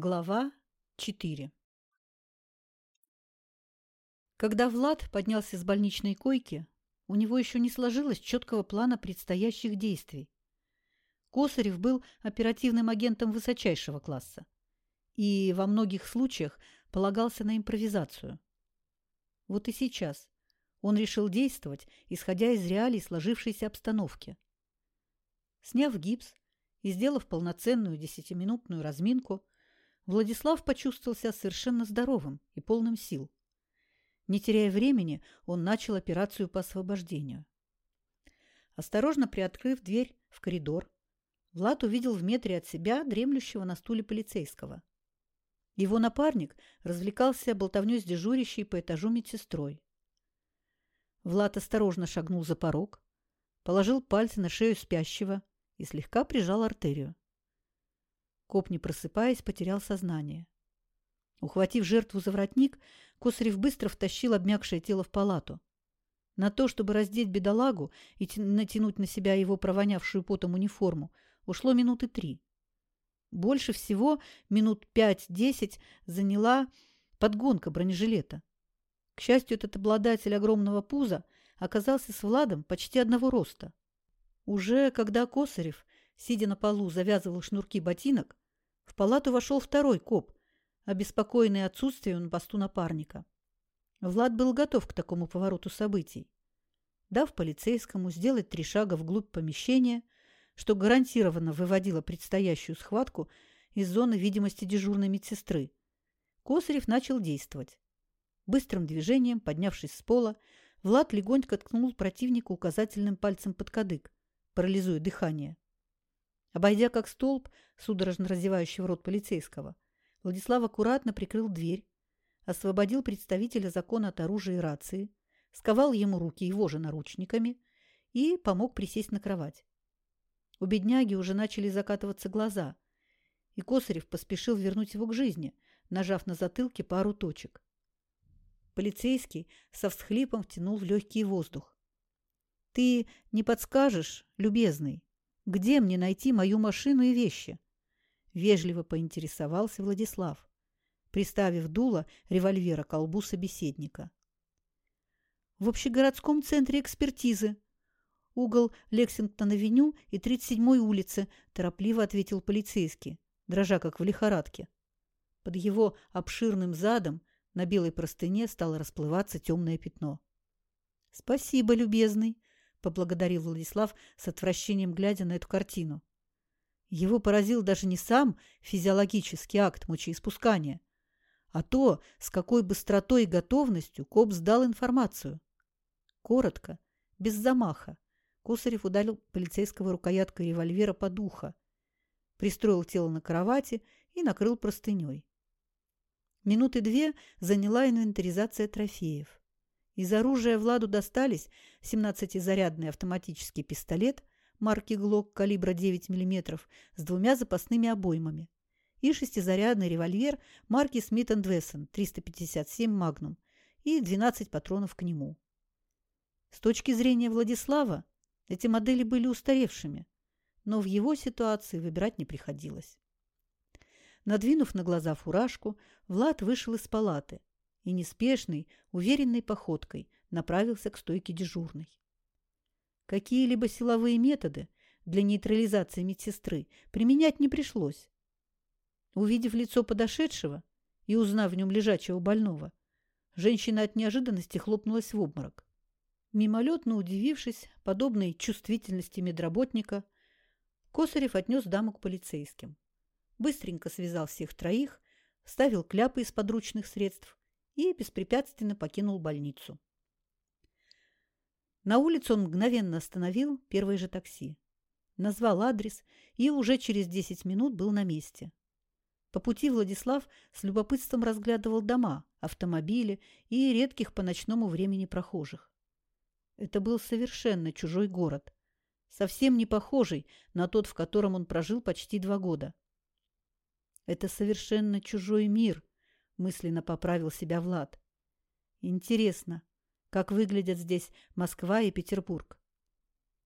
Глава 4 Когда Влад поднялся с больничной койки, у него еще не сложилось четкого плана предстоящих действий. Косарев был оперативным агентом высочайшего класса и во многих случаях полагался на импровизацию. Вот и сейчас он решил действовать, исходя из реалий сложившейся обстановки. Сняв гипс и сделав полноценную десятиминутную разминку, Владислав почувствовал себя совершенно здоровым и полным сил. Не теряя времени, он начал операцию по освобождению. Осторожно приоткрыв дверь в коридор, Влад увидел в метре от себя дремлющего на стуле полицейского. Его напарник развлекался болтовнёй с дежурящей по этажу медсестрой. Влад осторожно шагнул за порог, положил пальцы на шею спящего и слегка прижал артерию. Коп, не просыпаясь, потерял сознание. Ухватив жертву за воротник, Косарев быстро втащил обмякшее тело в палату. На то, чтобы раздеть бедолагу и натянуть на себя его провонявшую потом униформу, ушло минуты три. Больше всего, минут пять-десять, заняла подгонка бронежилета. К счастью, этот обладатель огромного пуза оказался с Владом почти одного роста. Уже когда Косарев, сидя на полу, завязывал шнурки ботинок, в палату вошел второй коп, обеспокоенный отсутствием на посту напарника. Влад был готов к такому повороту событий. Дав полицейскому сделать три шага вглубь помещения, что гарантированно выводило предстоящую схватку из зоны видимости дежурной медсестры, Косарев начал действовать. Быстрым движением, поднявшись с пола, Влад легонько ткнул противника указательным пальцем под кадык, парализуя дыхание. Обойдя как столб судорожно раздевающего рот полицейского, Владислав аккуратно прикрыл дверь, освободил представителя закона от оружия и рации, сковал ему руки его же наручниками и помог присесть на кровать. У бедняги уже начали закатываться глаза, и Косарев поспешил вернуть его к жизни, нажав на затылке пару точек. Полицейский со всхлипом втянул в легкий воздух. «Ты не подскажешь, любезный, где мне найти мою машину и вещи?» Вежливо поинтересовался Владислав, приставив дуло револьвера к колбу собеседника. «В общегородском центре экспертизы. Угол Лексингтон-авеню и 37-й улицы», – торопливо ответил полицейский, дрожа как в лихорадке. Под его обширным задом на белой простыне стало расплываться темное пятно. «Спасибо, любезный», – поблагодарил Владислав с отвращением, глядя на эту картину. Его поразил даже не сам физиологический акт мочеиспускания, а то, с какой быстротой и готовностью коп сдал информацию. Коротко, без замаха, Кусарев ударил полицейского рукояткой револьвера под ухо, пристроил тело на кровати и накрыл простыней. Минуты две заняла инвентаризация трофеев. Из оружия Владу достались 17-зарядный автоматический пистолет марки «Глок» калибра 9 мм с двумя запасными обоймами и шестизарядный револьвер марки «Смит энд Вессон» 357 «Магнум» и 12 патронов к нему. С точки зрения Владислава эти модели были устаревшими, но в его ситуации выбирать не приходилось. Надвинув на глаза фуражку, Влад вышел из палаты и неспешной, уверенной походкой направился к стойке дежурной. Какие-либо силовые методы для нейтрализации медсестры применять не пришлось. Увидев лицо подошедшего и узнав в нем лежачего больного, женщина от неожиданности хлопнулась в обморок. Мимолетно удивившись подобной чувствительности медработника, Косарев отнес даму к полицейским. Быстренько связал всех троих, ставил кляпы из подручных средств и беспрепятственно покинул больницу. На улице он мгновенно остановил первое же такси. Назвал адрес и уже через 10 минут был на месте. По пути Владислав с любопытством разглядывал дома, автомобили и редких по ночному времени прохожих. Это был совершенно чужой город, совсем не похожий на тот, в котором он прожил почти два года. Это совершенно чужой мир, мысленно поправил себя Влад. Интересно, как выглядят здесь Москва и Петербург.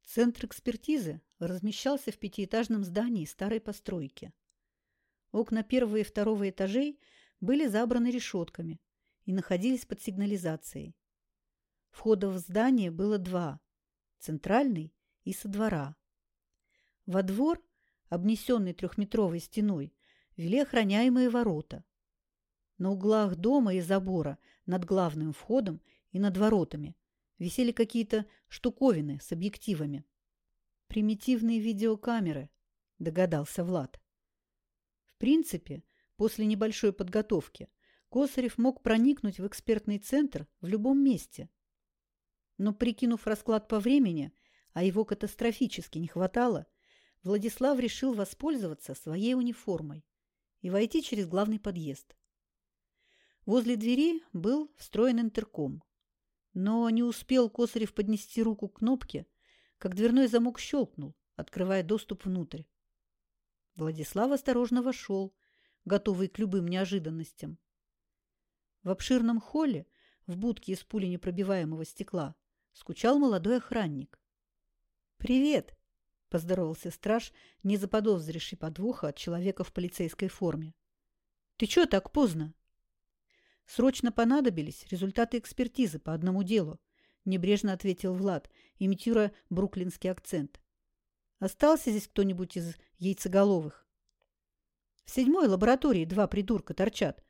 Центр экспертизы размещался в пятиэтажном здании старой постройки. Окна первого и второго этажей были забраны решетками и находились под сигнализацией. Входов в здание было два – центральный и со двора. Во двор, обнесенный трехметровой стеной, вели охраняемые ворота. На углах дома и забора над главным входом и над воротами висели какие-то штуковины с объективами. «Примитивные видеокамеры», – догадался Влад. В принципе, после небольшой подготовки Косарев мог проникнуть в экспертный центр в любом месте. Но, прикинув расклад по времени, а его катастрофически не хватало, Владислав решил воспользоваться своей униформой и войти через главный подъезд. Возле двери был встроен интерком. Но не успел Косарев поднести руку к кнопке, как дверной замок щелкнул, открывая доступ внутрь. Владислав осторожно вошел, готовый к любым неожиданностям. В обширном холле, в будке из пули непробиваемого стекла, скучал молодой охранник. «Привет!» – поздоровался страж, не заподозривший подвоха от человека в полицейской форме. «Ты чё так поздно?» Срочно понадобились результаты экспертизы по одному делу, небрежно ответил Влад, имитируя бруклинский акцент. Остался здесь кто-нибудь из яйцеголовых? В седьмой лаборатории два придурка торчат.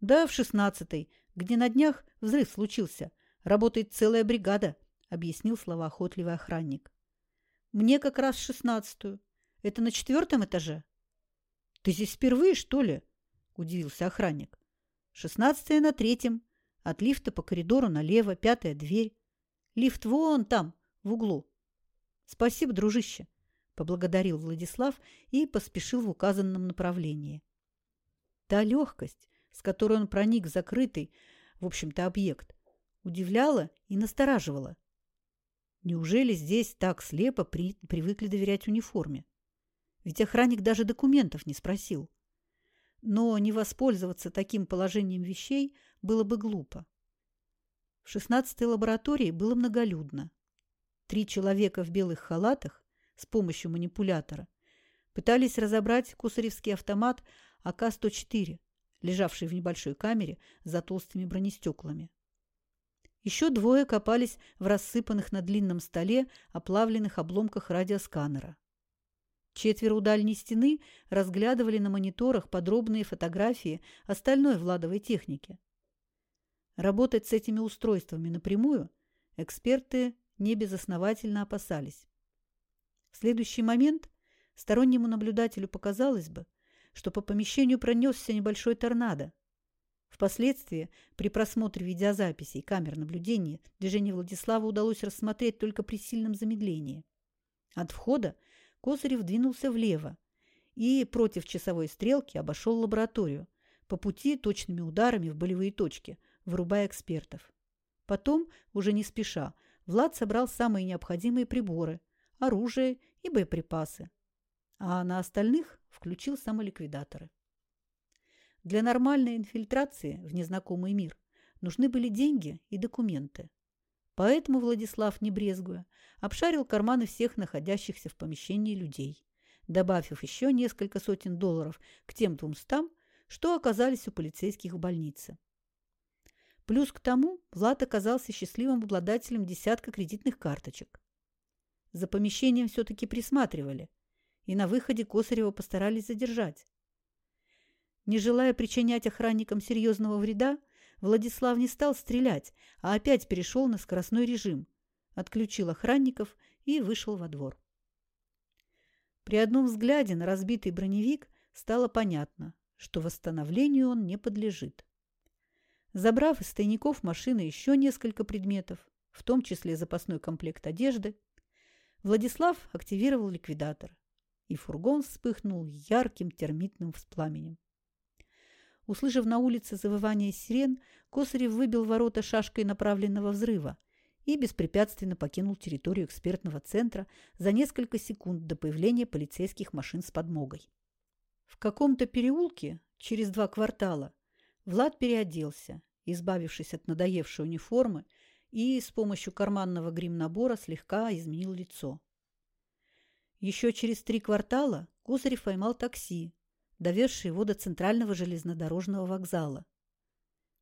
Да, в шестнадцатой, где на днях взрыв случился. Работает целая бригада, объяснил словоохотливый охранник. Мне как раз шестнадцатую. Это на четвертом этаже? Ты здесь впервые, что ли? Удивился охранник. Шестнадцатая на третьем. От лифта по коридору налево, пятая дверь. Лифт вон там, в углу. Спасибо, дружище, поблагодарил Владислав и поспешил в указанном направлении. Та легкость, с которой он проник в закрытый, в общем-то, объект, удивляла и настораживала. Неужели здесь так слепо при... привыкли доверять униформе? Ведь охранник даже документов не спросил но не воспользоваться таким положением вещей было бы глупо. В шестнадцатой лаборатории было многолюдно. Три человека в белых халатах с помощью манипулятора пытались разобрать кусаревский автомат АК-104, лежавший в небольшой камере за толстыми бронестеклами. Еще двое копались в рассыпанных на длинном столе оплавленных обломках радиосканера. Четверо у дальней стены разглядывали на мониторах подробные фотографии остальной Владовой техники. Работать с этими устройствами напрямую эксперты небезосновательно опасались. В следующий момент стороннему наблюдателю показалось бы, что по помещению пронесся небольшой торнадо. Впоследствии, при просмотре видеозаписей камер наблюдения, движение Владислава удалось рассмотреть только при сильном замедлении. От входа Козырев двинулся влево и против часовой стрелки обошел лабораторию, по пути точными ударами в болевые точки, вырубая экспертов. Потом, уже не спеша, Влад собрал самые необходимые приборы, оружие и боеприпасы. А на остальных включил самоликвидаторы. Для нормальной инфильтрации в незнакомый мир нужны были деньги и документы. Поэтому Владислав, не брезгуя, обшарил карманы всех находящихся в помещении людей, добавив еще несколько сотен долларов к тем двумстам, что оказались у полицейских в больнице. Плюс к тому Влад оказался счастливым обладателем десятка кредитных карточек. За помещением все-таки присматривали, и на выходе Косарева постарались задержать. Не желая причинять охранникам серьезного вреда, Владислав не стал стрелять, а опять перешел на скоростной режим, отключил охранников и вышел во двор. При одном взгляде на разбитый броневик стало понятно, что восстановлению он не подлежит. Забрав из тайников машины еще несколько предметов, в том числе запасной комплект одежды, Владислав активировал ликвидатор, и фургон вспыхнул ярким термитным пламенем. Услышав на улице завывание сирен, Косарев выбил ворота шашкой направленного взрыва и беспрепятственно покинул территорию экспертного центра за несколько секунд до появления полицейских машин с подмогой. В каком-то переулке, через два квартала, Влад переоделся, избавившись от надоевшей униформы, и с помощью карманного грим-набора слегка изменил лицо. Еще через три квартала Косарев поймал такси, довезший его до центрального железнодорожного вокзала.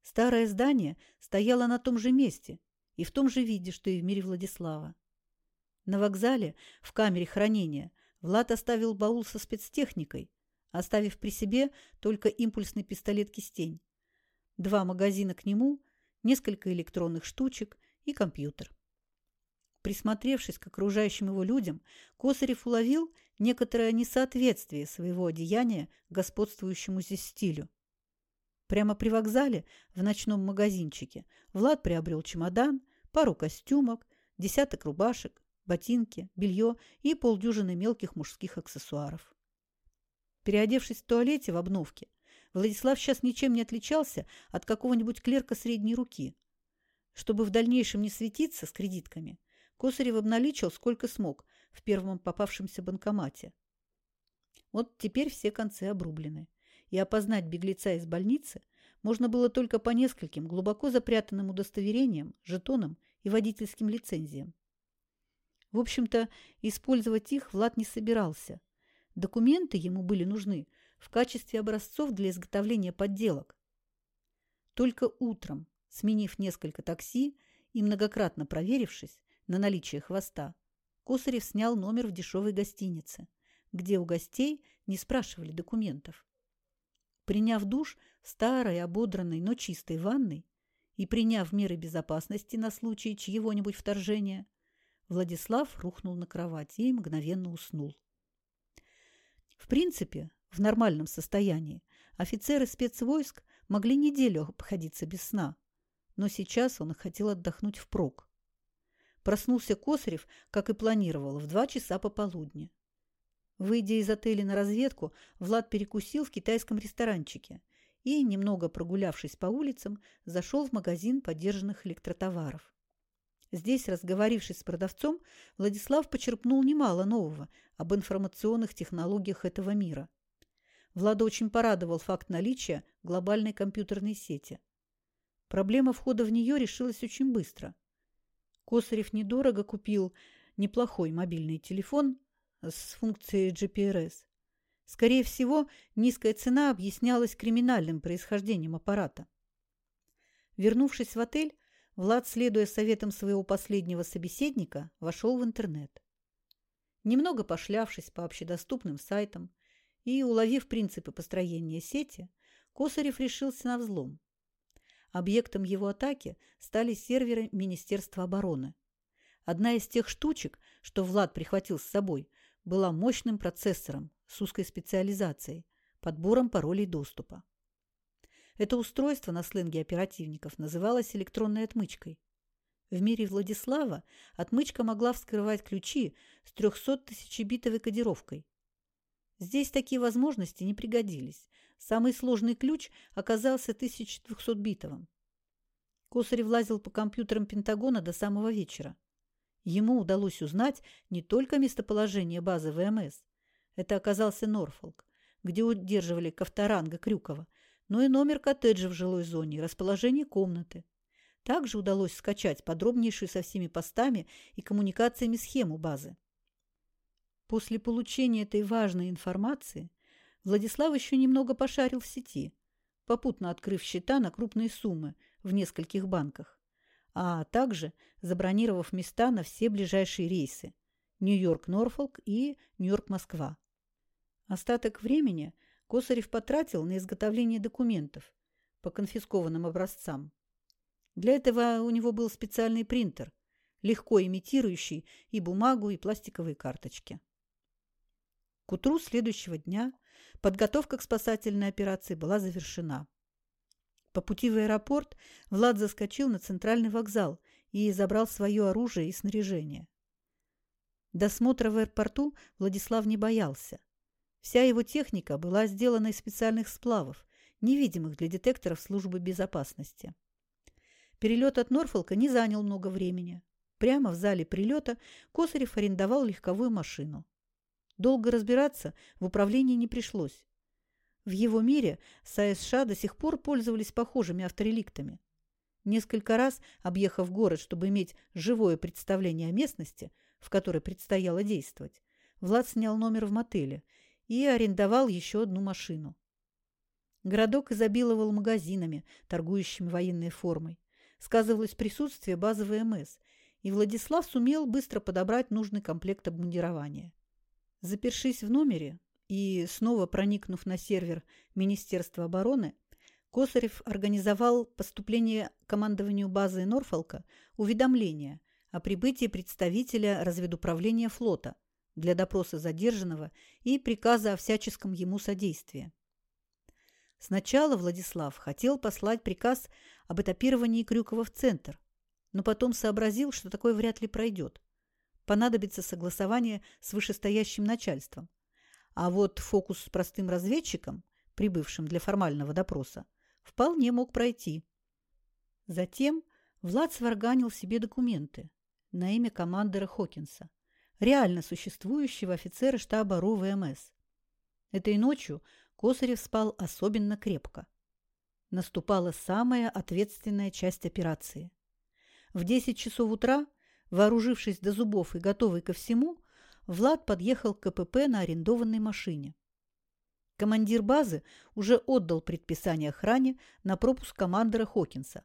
Старое здание стояло на том же месте и в том же виде, что и в мире Владислава. На вокзале, в камере хранения, Влад оставил баул со спецтехникой, оставив при себе только импульсный пистолет-кистень, два магазина к нему, несколько электронных штучек и компьютер. Присмотревшись к окружающим его людям, Косарев уловил некоторое несоответствие своего одеяния господствующему здесь стилю. Прямо при вокзале, в ночном магазинчике, Влад приобрел чемодан, пару костюмов, десяток рубашек, ботинки, белье и полдюжины мелких мужских аксессуаров. Переодевшись в туалете в обновке, Владислав сейчас ничем не отличался от какого-нибудь клерка средней руки. Чтобы в дальнейшем не светиться с кредитками, Косарев обналичил сколько смог в первом попавшемся банкомате. Вот теперь все концы обрублены, и опознать беглеца из больницы можно было только по нескольким глубоко запрятанным удостоверениям, жетонам и водительским лицензиям. В общем-то, использовать их Влад не собирался. Документы ему были нужны в качестве образцов для изготовления подделок. Только утром, сменив несколько такси и многократно проверившись на наличие хвоста, Косарев снял номер в дешевой гостинице, где у гостей не спрашивали документов. Приняв душ в старой, ободранной, но чистой ванной и приняв меры безопасности на случай чьего-нибудь вторжения, Владислав рухнул на кровать и мгновенно уснул. В принципе, в нормальном состоянии офицеры спецвойск могли неделю обходиться без сна, но сейчас он хотел отдохнуть впрок. Проснулся Косарев, как и планировал, в два часа пополудни. Выйдя из отеля на разведку, Влад перекусил в китайском ресторанчике и, немного прогулявшись по улицам, зашел в магазин подержанных электротоваров. Здесь, разговорившись с продавцом, Владислав почерпнул немало нового об информационных технологиях этого мира. Влада очень порадовал факт наличия глобальной компьютерной сети. Проблема входа в нее решилась очень быстро. Косарев недорого купил неплохой мобильный телефон с функцией GPRS. Скорее всего, низкая цена объяснялась криминальным происхождением аппарата. Вернувшись в отель, Влад, следуя советам своего последнего собеседника, вошел в интернет. Немного пошлявшись по общедоступным сайтам и уловив принципы построения сети, Косарев решился на взлом. Объектом его атаки стали серверы Министерства обороны. Одна из тех штучек, что Влад прихватил с собой, была мощным процессором с узкой специализацией, подбором паролей доступа. Это устройство на сленге оперативников называлось электронной отмычкой. В мире Владислава отмычка могла вскрывать ключи с 300-тысячебитовой кодировкой. Здесь такие возможности не пригодились. Самый сложный ключ оказался 1200-битовым. Косарев лазил по компьютерам Пентагона до самого вечера. Ему удалось узнать не только местоположение базы ВМС. Это оказался Норфолк, где удерживали Ковторанга Крюкова, но и номер коттеджа в жилой зоне расположение комнаты. Также удалось скачать подробнейшую со всеми постами и коммуникациями схему базы. После получения этой важной информации Владислав еще немного пошарил в сети, попутно открыв счета на крупные суммы в нескольких банках, а также забронировав места на все ближайшие рейсы – Нью-Йорк-Норфолк и Нью-Йорк-Москва. Остаток времени – Косарев потратил на изготовление документов по конфискованным образцам. Для этого у него был специальный принтер, легко имитирующий и бумагу, и пластиковые карточки. К утру следующего дня подготовка к спасательной операции была завершена. По пути в аэропорт Влад заскочил на центральный вокзал и забрал свое оружие и снаряжение. Досмотра в аэропорту Владислав не боялся. Вся его техника была сделана из специальных сплавов, невидимых для детекторов службы безопасности. Перелет от Норфолка не занял много времени. Прямо в зале прилета Косарев арендовал легковую машину. Долго разбираться в управлении не пришлось. В его мире САСШ до сих пор пользовались похожими автореликтами. Несколько раз, объехав город, чтобы иметь живое представление о местности, в которой предстояло действовать, Влад снял номер в мотеле и арендовал еще одну машину. Городок изобиловал магазинами, торгующими военной формой. Сказывалось присутствие базы ВМС, и Владислав сумел быстро подобрать нужный комплект обмундирования. Запершись в номере и снова проникнув на сервер Министерства обороны, Косарев организовал поступление командованию базы Норфолка уведомление о прибытии представителя разведуправления флота для допроса задержанного и приказа о всяческом ему содействии. Сначала Владислав хотел послать приказ об этапировании Крюкова в центр, но потом сообразил, что такое вряд ли пройдет. Понадобится согласование с вышестоящим начальством. А вот фокус с простым разведчиком, прибывшим для формального допроса, вполне мог пройти. Затем Влад сварганил себе документы на имя командора Хокинса, реально существующего офицера штаба РУ ВМС. Этой ночью Косарев спал особенно крепко. Наступала самая ответственная часть операции. В 10 часов утра, вооружившись до зубов и готовый ко всему, Влад подъехал к КПП на арендованной машине. Командир базы уже отдал предписание охране на пропуск командора Хокинса,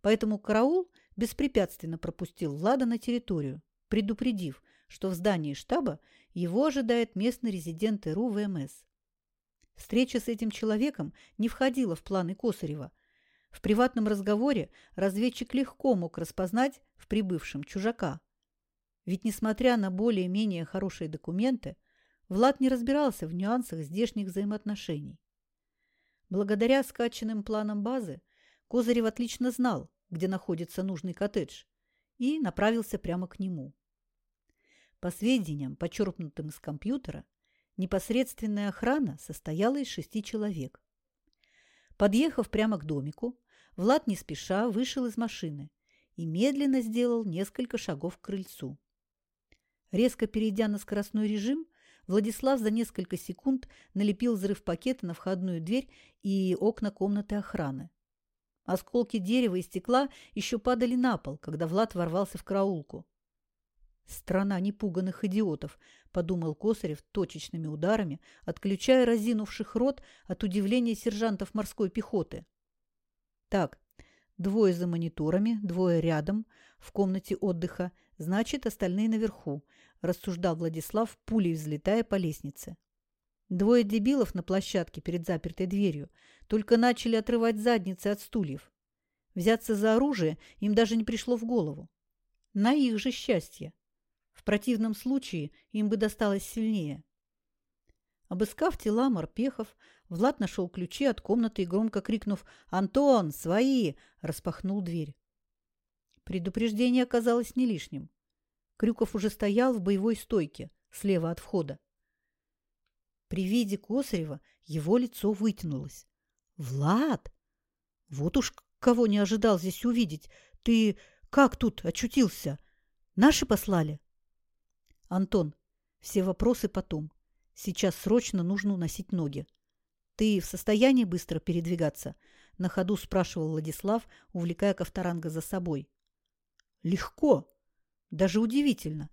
поэтому караул беспрепятственно пропустил Влада на территорию, предупредив, что в здании штаба его ожидает местный резидент РУ ВМС. Встреча с этим человеком не входила в планы Косарева. В приватном разговоре разведчик легко мог распознать в прибывшем чужака. Ведь, несмотря на более-менее хорошие документы, Влад не разбирался в нюансах здешних взаимоотношений. Благодаря скачанным планам базы Козырев отлично знал, где находится нужный коттедж, и направился прямо к нему. По сведениям, почерпнутым из компьютера, непосредственная охрана состояла из шести человек. Подъехав прямо к домику, Влад не спеша вышел из машины и медленно сделал несколько шагов к крыльцу. Резко перейдя на скоростной режим, Владислав за несколько секунд налепил взрыв пакета на входную дверь и окна комнаты охраны. Осколки дерева и стекла еще падали на пол, когда Влад ворвался в караулку. «Страна непуганных идиотов», – подумал Косарев точечными ударами, отключая разинувших рот от удивления сержантов морской пехоты. «Так, двое за мониторами, двое рядом, в комнате отдыха, значит, остальные наверху рассуждал Владислав, пулей взлетая по лестнице. Двое дебилов на площадке перед запертой дверью только начали отрывать задницы от стульев. Взяться за оружие им даже не пришло в голову. На их же счастье. В противном случае им бы досталось сильнее. Обыскав тела морпехов, Влад нашел ключи от комнаты и, громко крикнув «Антон, свои!» распахнул дверь. Предупреждение оказалось не лишним. Крюков уже стоял в боевой стойке, слева от входа. При виде Косарева его лицо вытянулось. «Влад! Вот уж кого не ожидал здесь увидеть! Ты как тут очутился? Наши послали?» «Антон, все вопросы потом. Сейчас срочно нужно уносить ноги. Ты в состоянии быстро передвигаться?» На ходу спрашивал Владислав, увлекая Ковторанга за собой. «Легко!» Даже удивительно.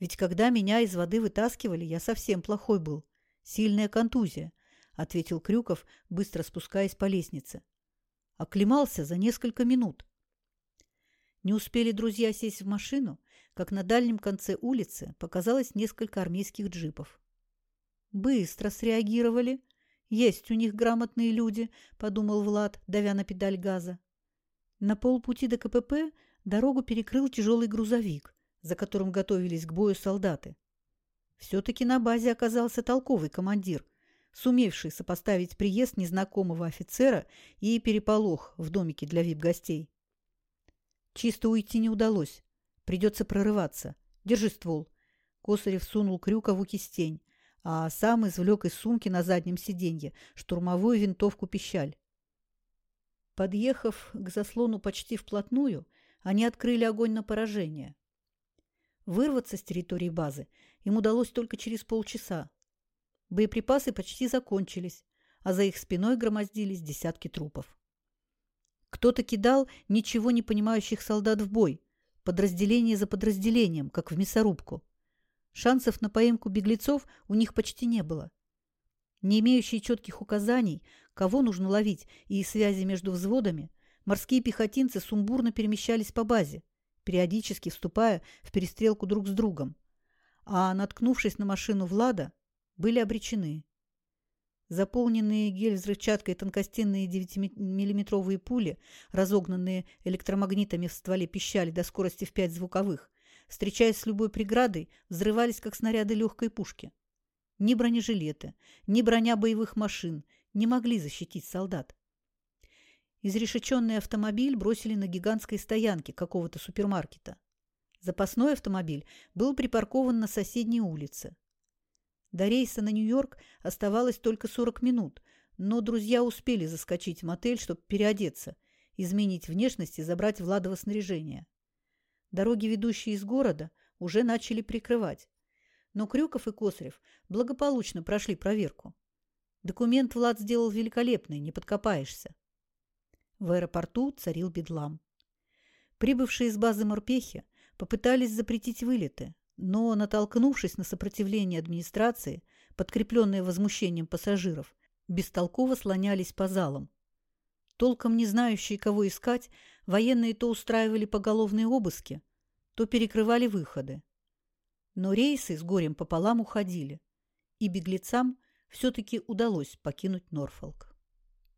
Ведь когда меня из воды вытаскивали, я совсем плохой был. Сильная контузия, — ответил Крюков, быстро спускаясь по лестнице. Оклемался за несколько минут. Не успели друзья сесть в машину, как на дальнем конце улицы показалось несколько армейских джипов. «Быстро среагировали. Есть у них грамотные люди», — подумал Влад, давя на педаль газа. На полпути до КПП дорогу перекрыл тяжелый грузовик за которым готовились к бою солдаты. Все-таки на базе оказался толковый командир, сумевший сопоставить приезд незнакомого офицера и переполох в домике для вип-гостей. Чисто уйти не удалось. Придется прорываться. Держи ствол. Косарев сунул Крюкову кистень, а сам извлек из сумки на заднем сиденье штурмовую винтовку «Пищаль». Подъехав к заслону почти вплотную, они открыли огонь на поражение. Вырваться с территории базы им удалось только через полчаса. Боеприпасы почти закончились, а за их спиной громоздились десятки трупов. Кто-то кидал ничего не понимающих солдат в бой, подразделение за подразделением, как в мясорубку. Шансов на поимку беглецов у них почти не было. Не имеющие четких указаний, кого нужно ловить и связи между взводами, морские пехотинцы сумбурно перемещались по базе, периодически вступая в перестрелку друг с другом, а, наткнувшись на машину Влада, были обречены. Заполненные гель-взрывчаткой тонкостенные 9-миллиметровые пули, разогнанные электромагнитами в стволе пищали до скорости в 5 звуковых, встречаясь с любой преградой, взрывались, как снаряды легкой пушки. Ни бронежилеты, ни броня боевых машин не могли защитить солдат. Изрешеченный автомобиль бросили на гигантской стоянке какого-то супермаркета. Запасной автомобиль был припаркован на соседней улице. До рейса на Нью-Йорк оставалось только 40 минут, но друзья успели заскочить в мотель, чтобы переодеться, изменить внешность и забрать Владово снаряжение. Дороги, ведущие из города, уже начали прикрывать. Но Крюков и Косарев благополучно прошли проверку. Документ Влад сделал великолепный, не подкопаешься. В аэропорту царил бедлам. Прибывшие из базы морпехи попытались запретить вылеты, но, натолкнувшись на сопротивление администрации, подкрепленное возмущением пассажиров, бестолково слонялись по залам. Толком не знающие, кого искать, военные то устраивали поголовные обыски, то перекрывали выходы. Но рейсы с горем пополам уходили, и беглецам все-таки удалось покинуть Норфолк.